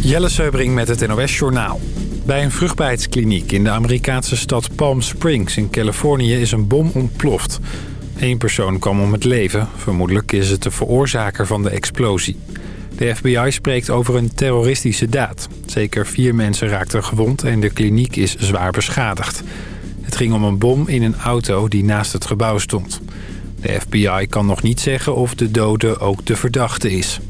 Jelle Seubring met het NOS Journaal. Bij een vruchtbaarheidskliniek in de Amerikaanse stad Palm Springs in Californië is een bom ontploft. Eén persoon kwam om het leven. Vermoedelijk is het de veroorzaker van de explosie. De FBI spreekt over een terroristische daad. Zeker vier mensen raakten gewond en de kliniek is zwaar beschadigd. Het ging om een bom in een auto die naast het gebouw stond. De FBI kan nog niet zeggen of de dode ook de verdachte is.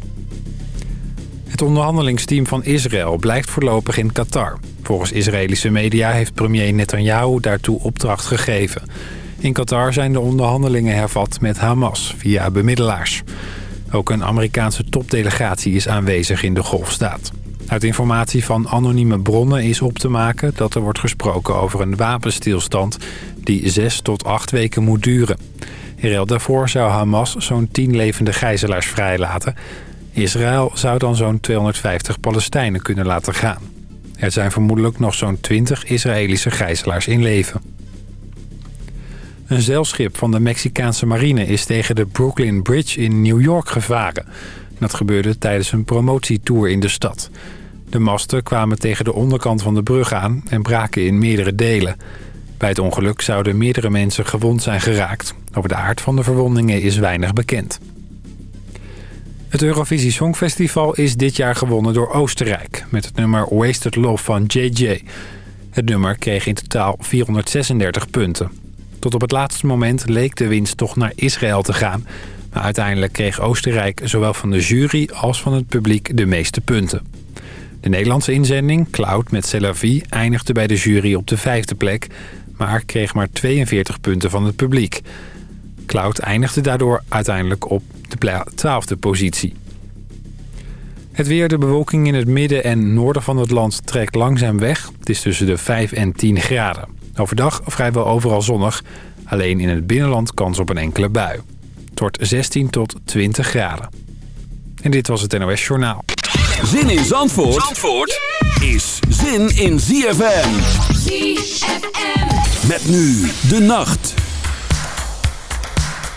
Het onderhandelingsteam van Israël blijft voorlopig in Qatar. Volgens Israëlische media heeft premier Netanyahu daartoe opdracht gegeven. In Qatar zijn de onderhandelingen hervat met Hamas via bemiddelaars. Ook een Amerikaanse topdelegatie is aanwezig in de golfstaat. Uit informatie van anonieme bronnen is op te maken dat er wordt gesproken over een wapenstilstand die zes tot acht weken moet duren. In ruil daarvoor zou Hamas zo'n tien levende gijzelaars vrijlaten. Israël zou dan zo'n 250 Palestijnen kunnen laten gaan. Er zijn vermoedelijk nog zo'n 20 Israëlische gijzelaars in leven. Een zeilschip van de Mexicaanse marine is tegen de Brooklyn Bridge in New York gevaren. Dat gebeurde tijdens een promotietour in de stad. De masten kwamen tegen de onderkant van de brug aan en braken in meerdere delen. Bij het ongeluk zouden meerdere mensen gewond zijn geraakt. Over de aard van de verwondingen is weinig bekend. Het Eurovisie Songfestival is dit jaar gewonnen door Oostenrijk... met het nummer Wasted Love van JJ. Het nummer kreeg in totaal 436 punten. Tot op het laatste moment leek de winst toch naar Israël te gaan... maar uiteindelijk kreeg Oostenrijk zowel van de jury als van het publiek de meeste punten. De Nederlandse inzending, Cloud met Celavi, eindigde bij de jury op de vijfde plek... maar kreeg maar 42 punten van het publiek... Cloud eindigde daardoor uiteindelijk op de twaalfde positie. Het weer, de bewolking in het midden en noorden van het land trekt langzaam weg. Het is tussen de 5 en 10 graden. Overdag vrijwel overal zonnig. Alleen in het binnenland kans op een enkele bui. Het wordt 16 tot 20 graden. En dit was het NOS Journaal. Zin in Zandvoort, Zandvoort is zin in ZFM. ZFM. Met nu de nacht.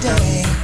Floor.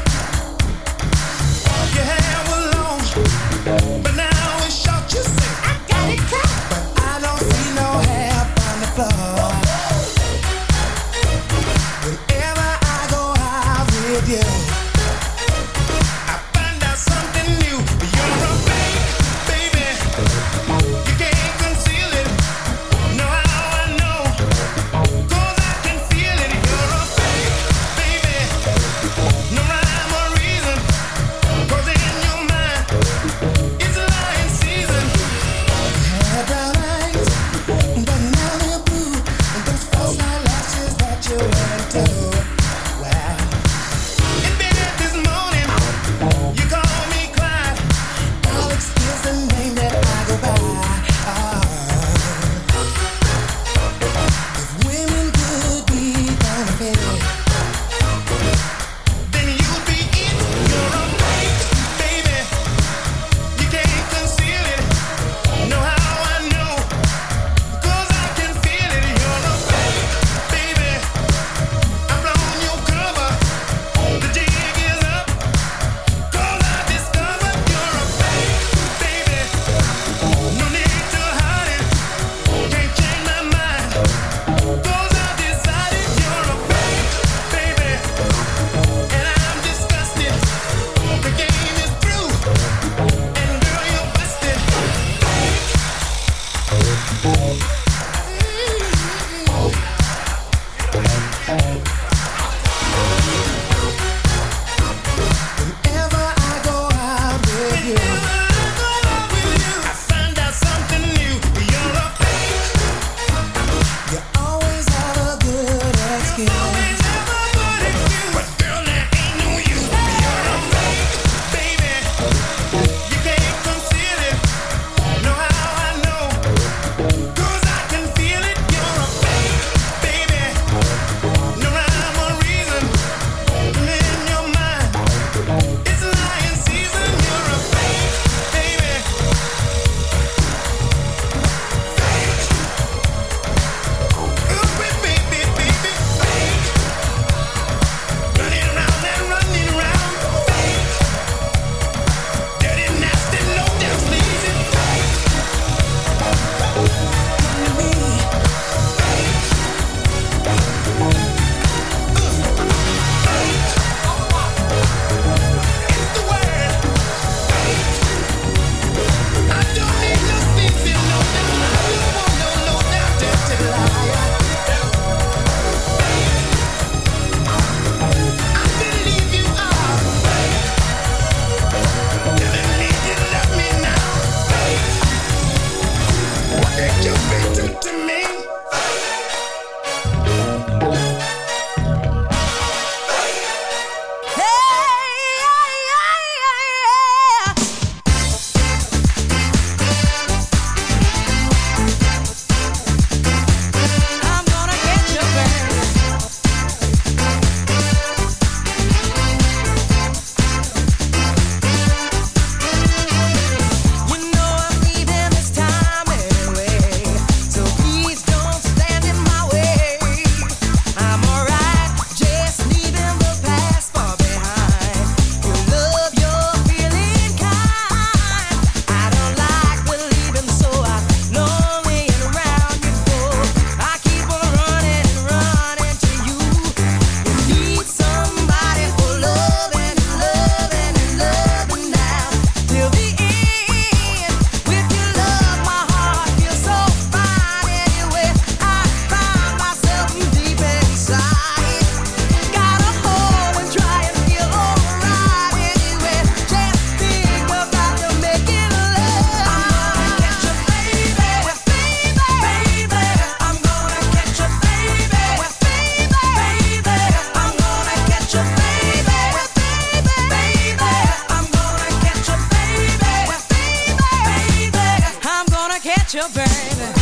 A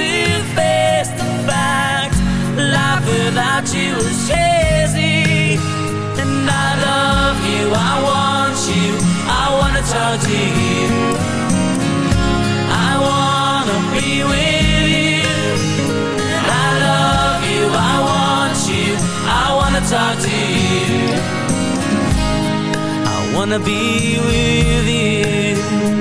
to face the fact Life without you is crazy. And I love you, I want you I wanna talk to you. I wanna be with you. I love you, I want you I wanna talk to you. I wanna be with you.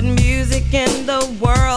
Put music in the world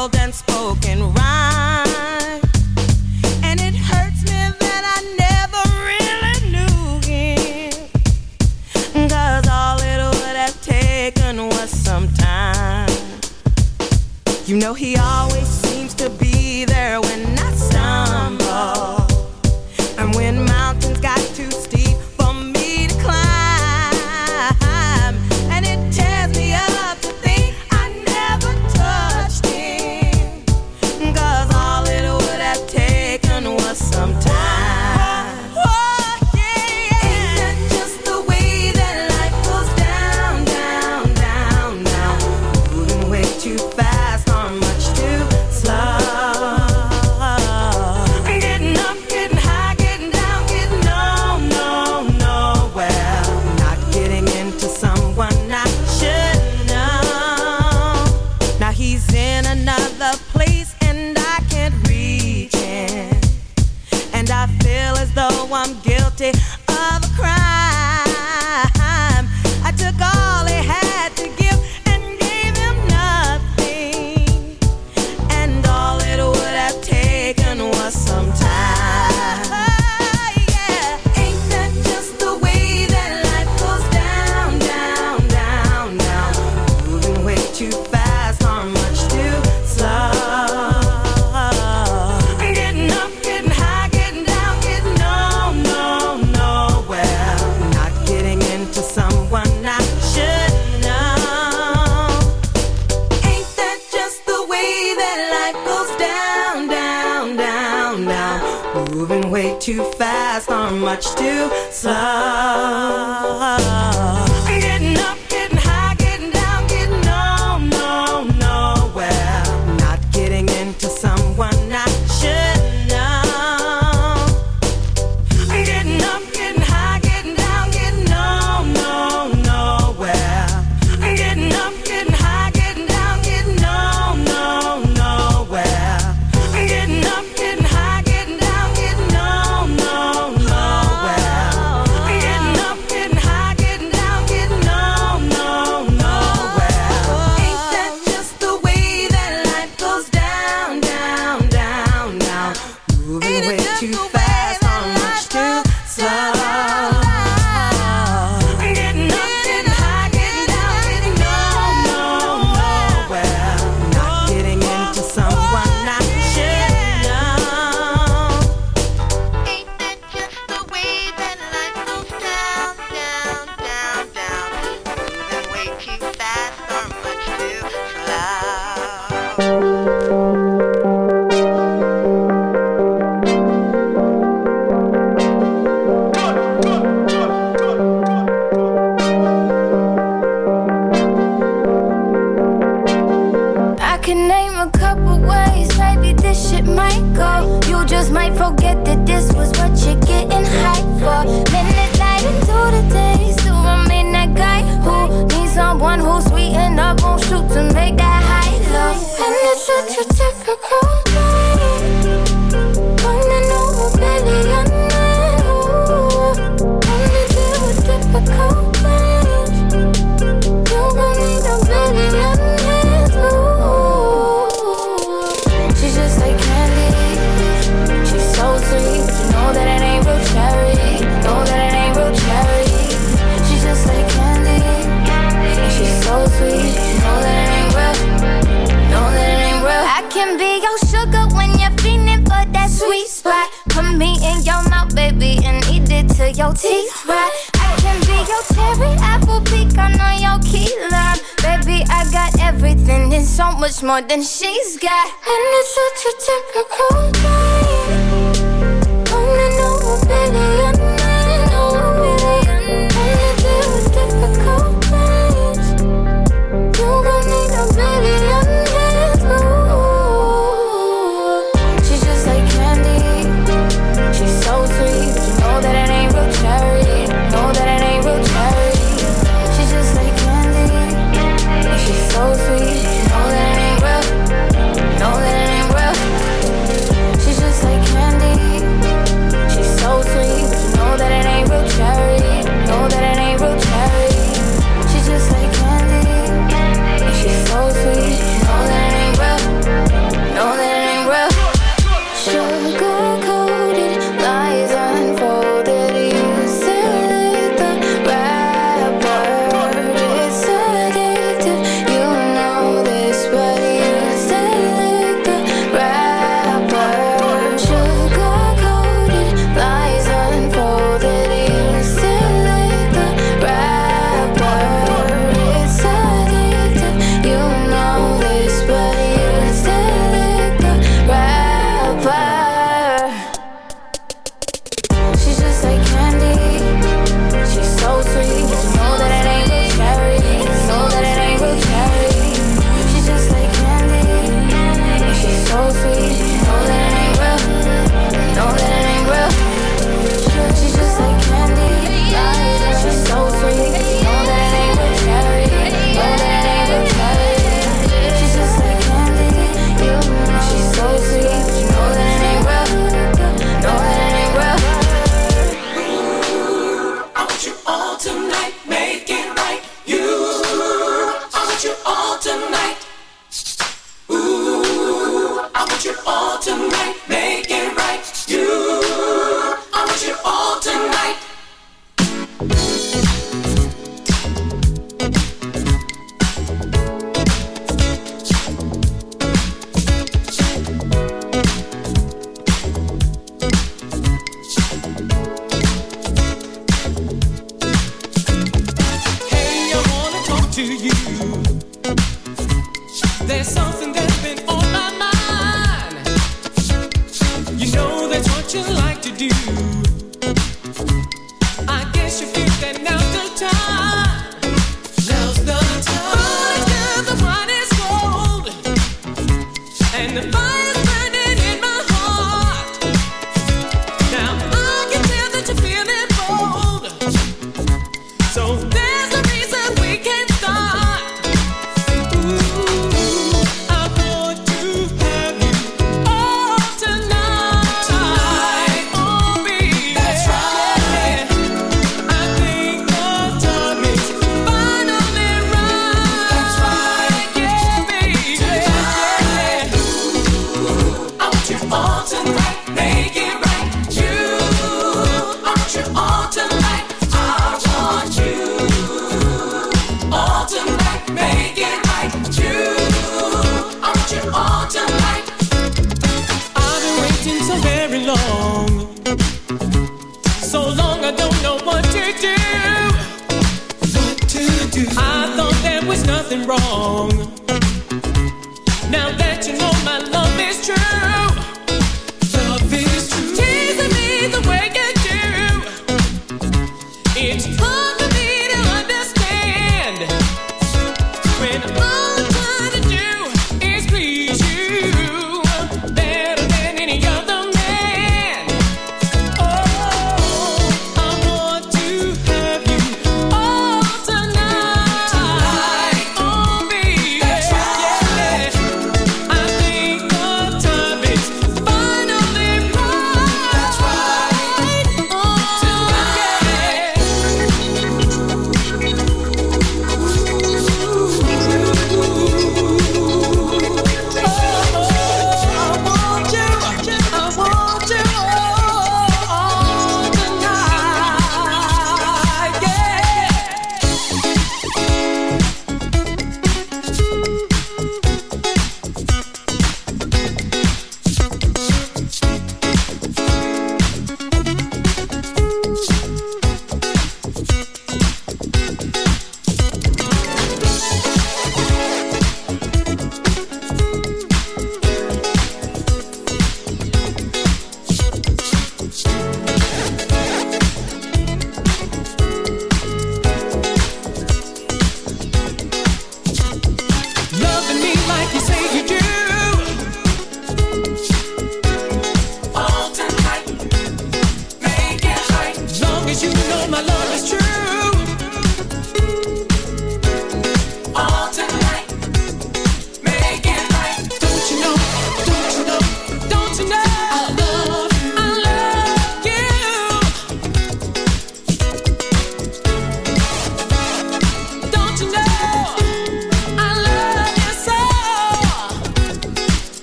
do.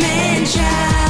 man child